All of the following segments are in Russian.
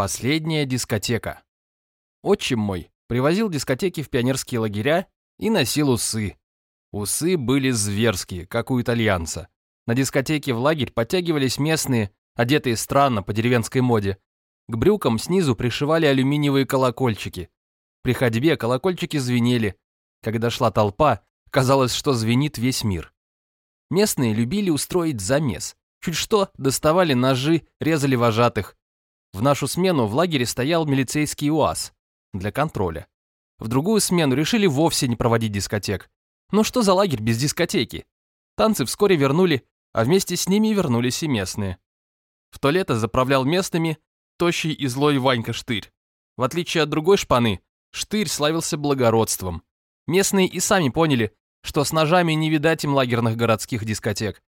Последняя дискотека. Отчим мой привозил дискотеки в пионерские лагеря и носил усы. Усы были зверские, как у итальянца. На дискотеке в лагерь подтягивались местные, одетые странно по деревенской моде. К брюкам снизу пришивали алюминиевые колокольчики. При ходьбе колокольчики звенели. Когда шла толпа, казалось, что звенит весь мир. Местные любили устроить замес. Чуть что, доставали ножи, резали вожатых. В нашу смену в лагере стоял милицейский УАЗ для контроля. В другую смену решили вовсе не проводить дискотек. Ну что за лагерь без дискотеки? Танцы вскоре вернули, а вместе с ними вернулись и местные. В то лето заправлял местными тощий и злой Ванька Штырь. В отличие от другой шпаны, Штырь славился благородством. Местные и сами поняли, что с ножами не видать им лагерных городских дискотек.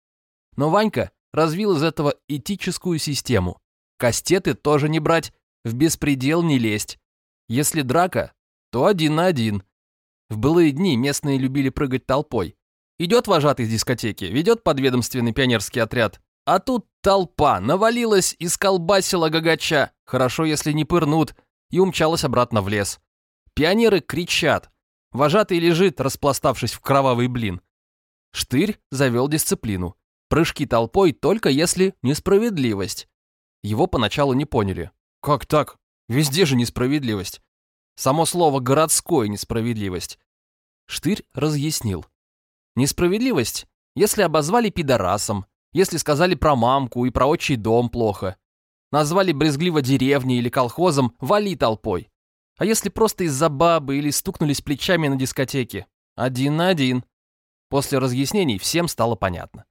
Но Ванька развил из этого этическую систему. Кастеты тоже не брать, в беспредел не лезть. Если драка, то один на один. В былые дни местные любили прыгать толпой. Идет вожатый из дискотеки, ведет подведомственный пионерский отряд. А тут толпа навалилась и сколбасила гагача, хорошо если не пырнут, и умчалась обратно в лес. Пионеры кричат. Вожатый лежит, распластавшись в кровавый блин. Штырь завел дисциплину. Прыжки толпой только если несправедливость. Его поначалу не поняли. Как так? Везде же несправедливость. Само слово «городской» несправедливость. Штырь разъяснил. Несправедливость, если обозвали пидорасом, если сказали про мамку и про отчий дом плохо. Назвали брезгливо деревней или колхозом, вали толпой. А если просто из-за бабы или стукнулись плечами на дискотеке? Один на один. После разъяснений всем стало понятно.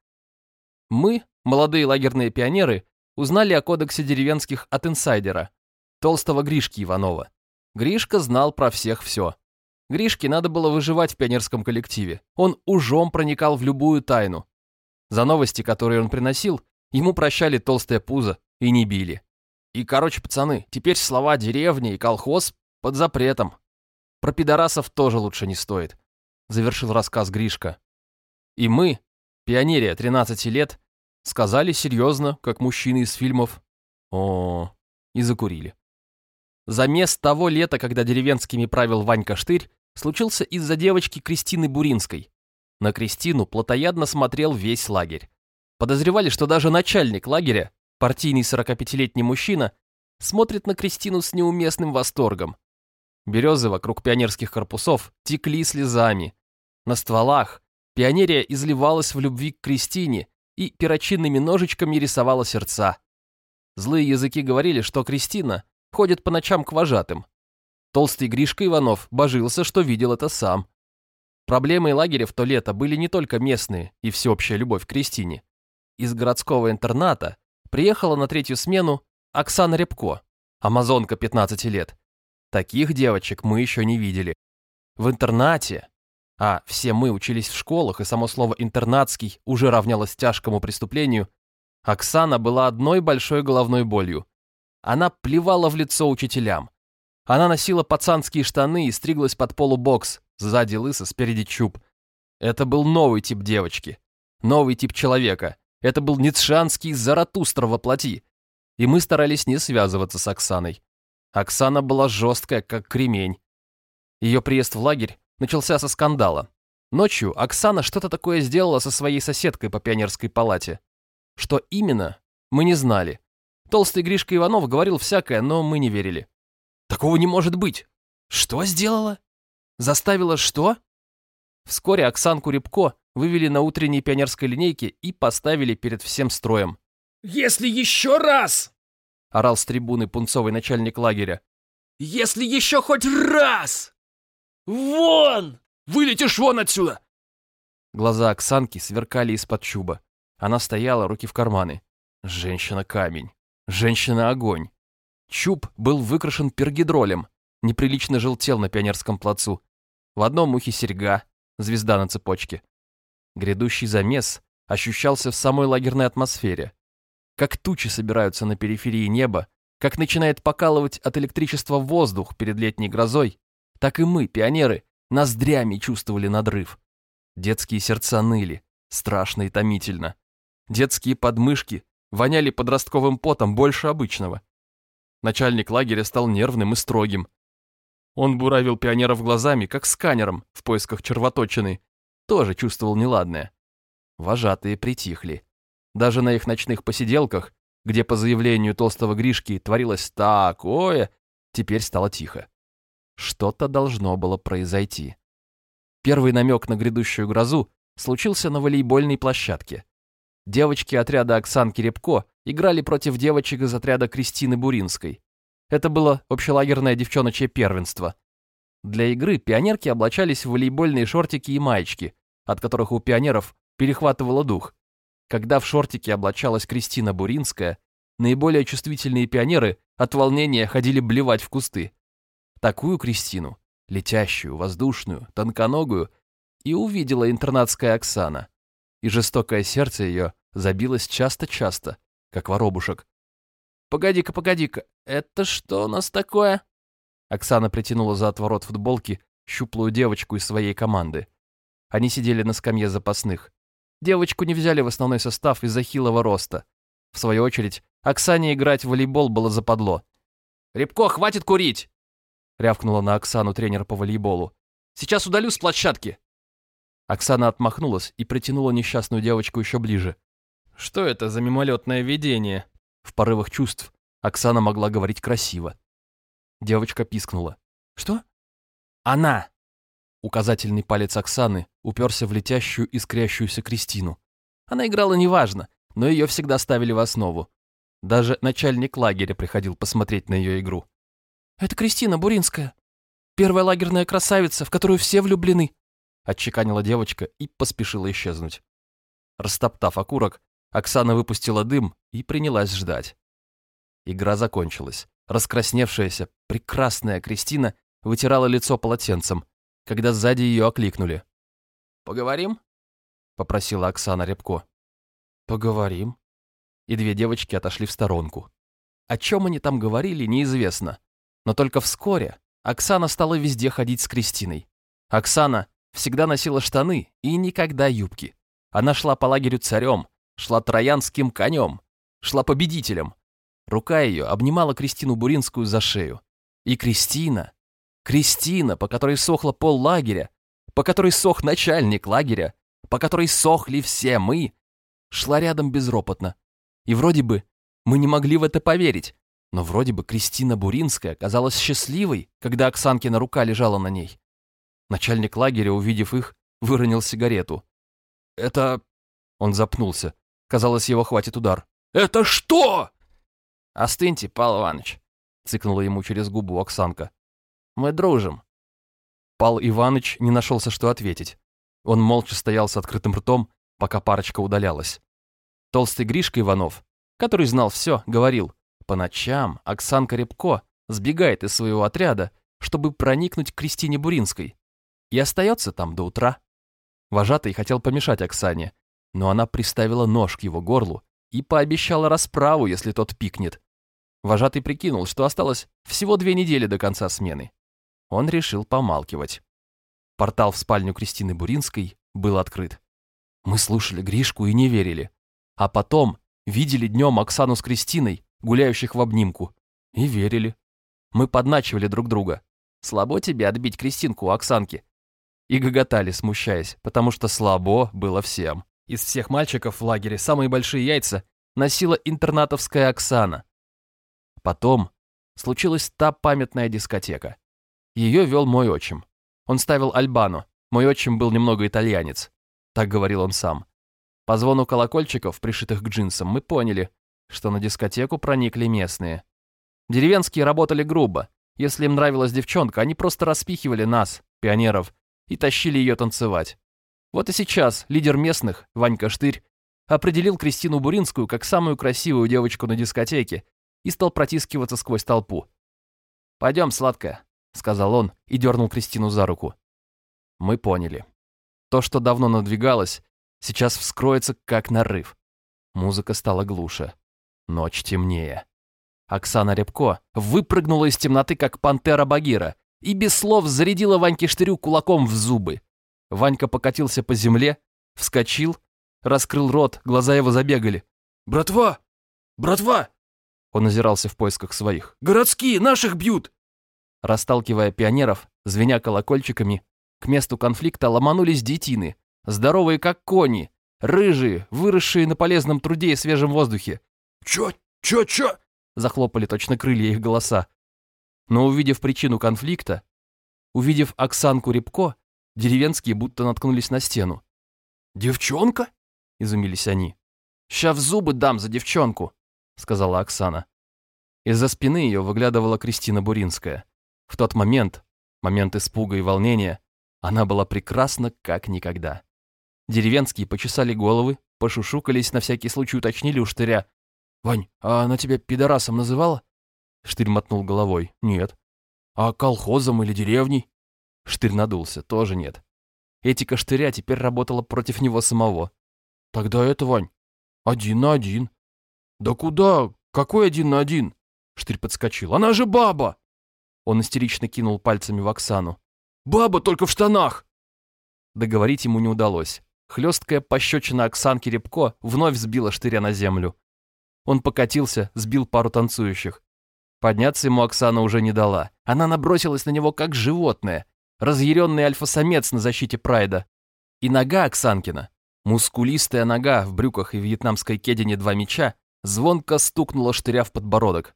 Мы, молодые лагерные пионеры, узнали о кодексе деревенских от инсайдера, толстого Гришки Иванова. Гришка знал про всех все. Гришке надо было выживать в пионерском коллективе. Он ужом проникал в любую тайну. За новости, которые он приносил, ему прощали толстое пузо и не били. И, короче, пацаны, теперь слова «деревня» и «колхоз» под запретом. Про пидорасов тоже лучше не стоит, завершил рассказ Гришка. И мы, пионерия 13 лет, Сказали серьезно, как мужчины из фильмов. О, и закурили. Замес того лета, когда деревенскими правил Ванька Штырь, случился из-за девочки Кристины Буринской. На Кристину плотоядно смотрел весь лагерь. Подозревали, что даже начальник лагеря, партийный 45-летний мужчина, смотрит на Кристину с неуместным восторгом. Березы вокруг пионерских корпусов текли слезами. На стволах пионерия изливалась в любви к Кристине, и перочинными ножичками рисовала сердца. Злые языки говорили, что Кристина ходит по ночам к вожатым. Толстый Гришка Иванов божился, что видел это сам. Проблемой лагеря в то лето были не только местные и всеобщая любовь к Кристине. Из городского интерната приехала на третью смену Оксана Рябко, амазонка 15 лет. Таких девочек мы еще не видели. В интернате а все мы учились в школах, и само слово «интернатский» уже равнялось тяжкому преступлению, Оксана была одной большой головной болью. Она плевала в лицо учителям. Она носила пацанские штаны и стриглась под полубокс, сзади лысо, спереди чуб. Это был новый тип девочки, новый тип человека. Это был ницшанский Заратустра воплоти. И мы старались не связываться с Оксаной. Оксана была жесткая, как кремень. Ее приезд в лагерь начался со скандала. Ночью Оксана что-то такое сделала со своей соседкой по пионерской палате. Что именно, мы не знали. Толстый Гришка Иванов говорил всякое, но мы не верили. Такого не может быть. Что сделала? Заставила что? Вскоре Оксанку Рябко вывели на утренней пионерской линейке и поставили перед всем строем. «Если еще раз!» — орал с трибуны пунцовый начальник лагеря. «Если еще хоть раз!» «Вон! Вылетишь вон отсюда!» Глаза Оксанки сверкали из-под чуба. Она стояла, руки в карманы. Женщина-камень. Женщина-огонь. Чуб был выкрашен пергидролем, неприлично желтел на пионерском плацу. В одном ухе серьга, звезда на цепочке. Грядущий замес ощущался в самой лагерной атмосфере. Как тучи собираются на периферии неба, как начинает покалывать от электричества воздух перед летней грозой, так и мы, пионеры, ноздрями чувствовали надрыв. Детские сердца ныли, страшно и томительно. Детские подмышки воняли подростковым потом больше обычного. Начальник лагеря стал нервным и строгим. Он буравил пионеров глазами, как сканером в поисках червоточины. Тоже чувствовал неладное. Вожатые притихли. Даже на их ночных посиделках, где по заявлению толстого Гришки творилось такое, теперь стало тихо. Что-то должно было произойти. Первый намек на грядущую грозу случился на волейбольной площадке. Девочки отряда Оксанки Рябко играли против девочек из отряда Кристины Буринской. Это было общелагерное девчоночье первенство. Для игры пионерки облачались в волейбольные шортики и маечки, от которых у пионеров перехватывало дух. Когда в шортике облачалась Кристина Буринская, наиболее чувствительные пионеры от волнения ходили блевать в кусты. Такую Кристину, летящую, воздушную, тонконогую, и увидела интернатская Оксана. И жестокое сердце ее забилось часто-часто, как воробушек. «Погоди-ка, погоди-ка, это что у нас такое?» Оксана притянула за отворот футболки щуплую девочку из своей команды. Они сидели на скамье запасных. Девочку не взяли в основной состав из-за хилого роста. В свою очередь, Оксане играть в волейбол было западло. «Рябко, хватит курить!» Рявкнула на Оксану тренер по волейболу. «Сейчас удалю с площадки!» Оксана отмахнулась и притянула несчастную девочку еще ближе. Что это за мимолетное видение? В порывах чувств Оксана могла говорить красиво. Девочка пискнула. «Что?» «Она!» Указательный палец Оксаны уперся в летящую искрящуюся Кристину. Она играла неважно, но ее всегда ставили в основу. Даже начальник лагеря приходил посмотреть на ее игру. «Это Кристина Буринская, первая лагерная красавица, в которую все влюблены», отчеканила девочка и поспешила исчезнуть. Растоптав окурок, Оксана выпустила дым и принялась ждать. Игра закончилась. Раскрасневшаяся, прекрасная Кристина вытирала лицо полотенцем, когда сзади ее окликнули. «Поговорим?» — попросила Оксана Рябко. «Поговорим». И две девочки отошли в сторонку. О чем они там говорили, неизвестно. Но только вскоре Оксана стала везде ходить с Кристиной. Оксана всегда носила штаны и никогда юбки. Она шла по лагерю царем, шла троянским конем, шла победителем, Рука ее обнимала Кристину Буринскую за шею. И Кристина, Кристина, по которой сохла пол лагеря, по которой сох начальник лагеря, по которой сохли все мы, шла рядом безропотно. И вроде бы мы не могли в это поверить, но вроде бы Кристина Буринская казалась счастливой, когда Оксанкина рука лежала на ней. Начальник лагеря, увидев их, выронил сигарету. «Это...» Он запнулся. Казалось, его хватит удар. «Это что?» «Остыньте, Павел Иванович», — цыкнула ему через губу Оксанка. «Мы дружим». Пал Иваныч не нашелся, что ответить. Он молча стоял с открытым ртом, пока парочка удалялась. Толстый Гришка Иванов, который знал все, говорил, по ночам Оксанка Рябко сбегает из своего отряда, чтобы проникнуть к Кристине Буринской, и остается там до утра. Вожатый хотел помешать Оксане, но она приставила нож к его горлу и пообещала расправу, если тот пикнет. Вожатый прикинул, что осталось всего две недели до конца смены. Он решил помалкивать. Портал в спальню Кристины Буринской был открыт. Мы слушали Гришку и не верили. А потом видели днем Оксану с Кристиной, гуляющих в обнимку. И верили. Мы подначивали друг друга. Слабо тебе отбить Кристинку у Оксанки. И гоготали, смущаясь, потому что слабо было всем. Из всех мальчиков в лагере самые большие яйца носила интернатовская Оксана. Потом случилась та памятная дискотека. Ее вел мой отчим. Он ставил Альбану. Мой отчим был немного итальянец. Так говорил он сам. По звону колокольчиков, пришитых к джинсам, мы поняли, что на дискотеку проникли местные. Деревенские работали грубо. Если им нравилась девчонка, они просто распихивали нас, пионеров, и тащили ее танцевать. Вот и сейчас лидер местных, Ванька Штырь, определил Кристину Буринскую как самую красивую девочку на дискотеке и стал протискиваться сквозь толпу. «Пойдем, сладкая», — сказал он и дернул Кристину за руку. Мы поняли. То, что давно надвигалось, сейчас вскроется как нарыв. Музыка стала глуше. Ночь темнее. Оксана Рябко выпрыгнула из темноты, как пантера Багира, и без слов зарядила Ваньке Штырю кулаком в зубы. Ванька покатился по земле, вскочил, раскрыл рот, глаза его забегали. «Братва! Братва! Он озирался в поисках своих. «Городские! Наших бьют!» Расталкивая пионеров, звеня колокольчиками, к месту конфликта ломанулись детины, здоровые как кони, рыжие, выросшие на полезном труде и свежем воздухе. «Чё? Чё? Чё?» Захлопали точно крылья их голоса. Но увидев причину конфликта, увидев Оксанку Рябко, деревенские будто наткнулись на стену. «Девчонка?» — изумились они. «Ща в зубы дам за девчонку», — сказала Оксана. Из-за спины ее выглядывала Кристина Буринская. В тот момент, момент испуга и волнения, она была прекрасна как никогда. Деревенские почесали головы, пошушукались, на всякий случай уточнили у штыря. «Вань, а она тебя пидорасом называла?» Штырь мотнул головой. «Нет». «А колхозом или деревней?» Штырь надулся. «Тоже нет». Этика штыря теперь работала против него самого. «Тогда это, Вань, один на один». «Да куда? Какой один на один?» Штырь подскочил. «Она же баба!» Он истерично кинул пальцами в Оксану. «Баба только в штанах!» Договорить ему не удалось. Хлесткая пощечина Оксанки Рябко вновь сбила штыря на землю. Он покатился, сбил пару танцующих. Подняться ему Оксана уже не дала. Она набросилась на него как животное, разъяренный альфа-самец на защите прайда. И нога Оксанкина, мускулистая нога в брюках и вьетнамской кедине два меча, звонко стукнула штыря в подбородок.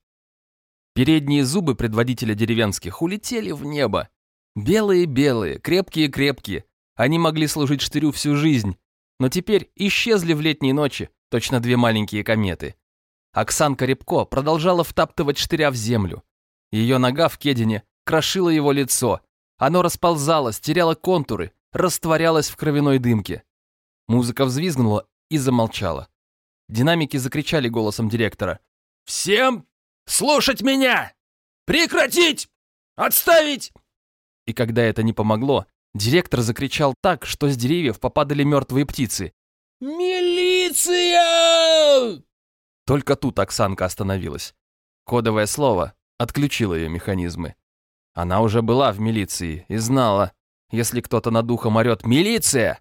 Передние зубы предводителя деревенских улетели в небо. Белые-белые, крепкие-крепкие. Они могли служить штырю всю жизнь, но теперь исчезли в летние ночи, точно две маленькие кометы. Оксанка Рябко продолжала втаптывать штыря в землю. Ее нога в кедине крошила его лицо. Оно расползалось, теряло контуры, растворялось в кровяной дымке. Музыка взвизгнула и замолчала. Динамики закричали голосом директора. «Всем слушать меня! Прекратить! Отставить!» И когда это не помогло, директор закричал так, что с деревьев попадали мертвые птицы. «Милиция!» Только тут Оксанка остановилась. Кодовое слово отключило ее механизмы. Она уже была в милиции и знала, если кто-то над ухом орет «Милиция!»,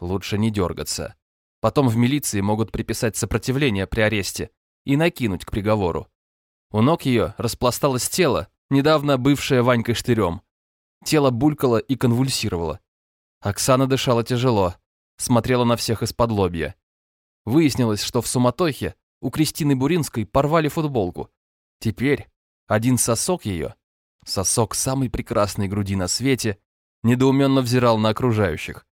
лучше не дергаться. Потом в милиции могут приписать сопротивление при аресте и накинуть к приговору. У ног ее распласталось тело, недавно бывшее Ванькой штырем. Тело булькало и конвульсировало. Оксана дышала тяжело, смотрела на всех из-под лобья. Выяснилось, что в суматохе у Кристины Буринской порвали футболку. Теперь один сосок ее, сосок самой прекрасной груди на свете, недоуменно взирал на окружающих.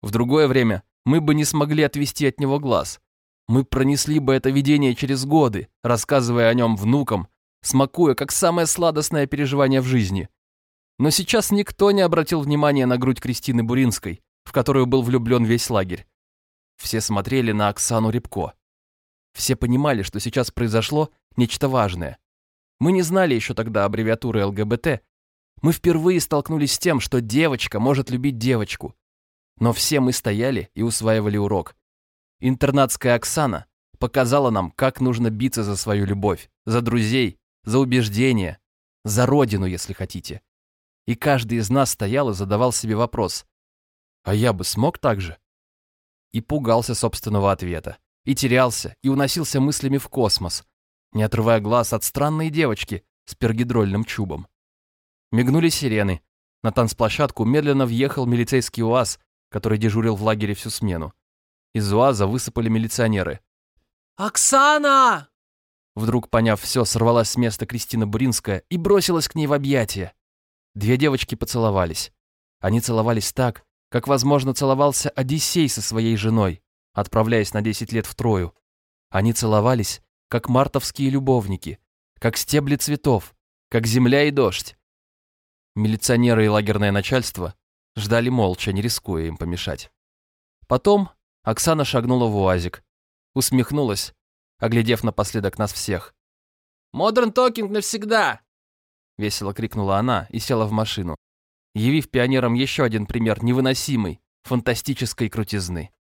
В другое время мы бы не смогли отвести от него глаз. Мы пронесли бы это видение через годы, рассказывая о нем внукам, смакуя как самое сладостное переживание в жизни. Но сейчас никто не обратил внимания на грудь Кристины Буринской, в которую был влюблен весь лагерь. Все смотрели на Оксану Рябко. Все понимали, что сейчас произошло нечто важное. Мы не знали еще тогда аббревиатуры ЛГБТ. Мы впервые столкнулись с тем, что девочка может любить девочку. Но все мы стояли и усваивали урок. Интернатская Оксана показала нам, как нужно биться за свою любовь, за друзей, за убеждения, за родину, если хотите. И каждый из нас стоял и задавал себе вопрос. А я бы смог так же? И пугался собственного ответа. И терялся, и уносился мыслями в космос, не отрывая глаз от странной девочки с пергидрольным чубом. Мигнули сирены. На танцплощадку медленно въехал милицейский УАЗ, который дежурил в лагере всю смену. Из УАЗа высыпали милиционеры. «Оксана!» Вдруг, поняв все, сорвалась с места Кристина Буринская и бросилась к ней в объятия. Две девочки поцеловались. Они целовались так, как, возможно, целовался Одиссей со своей женой, отправляясь на 10 лет в Трою. Они целовались, как мартовские любовники, как стебли цветов, как земля и дождь. Милиционеры и лагерное начальство ждали молча, не рискуя им помешать. Потом Оксана шагнула в УАЗик, усмехнулась, оглядев напоследок нас всех. «Модерн токинг навсегда!» Весело крикнула она и села в машину, явив пионерам еще один пример невыносимой, фантастической крутизны.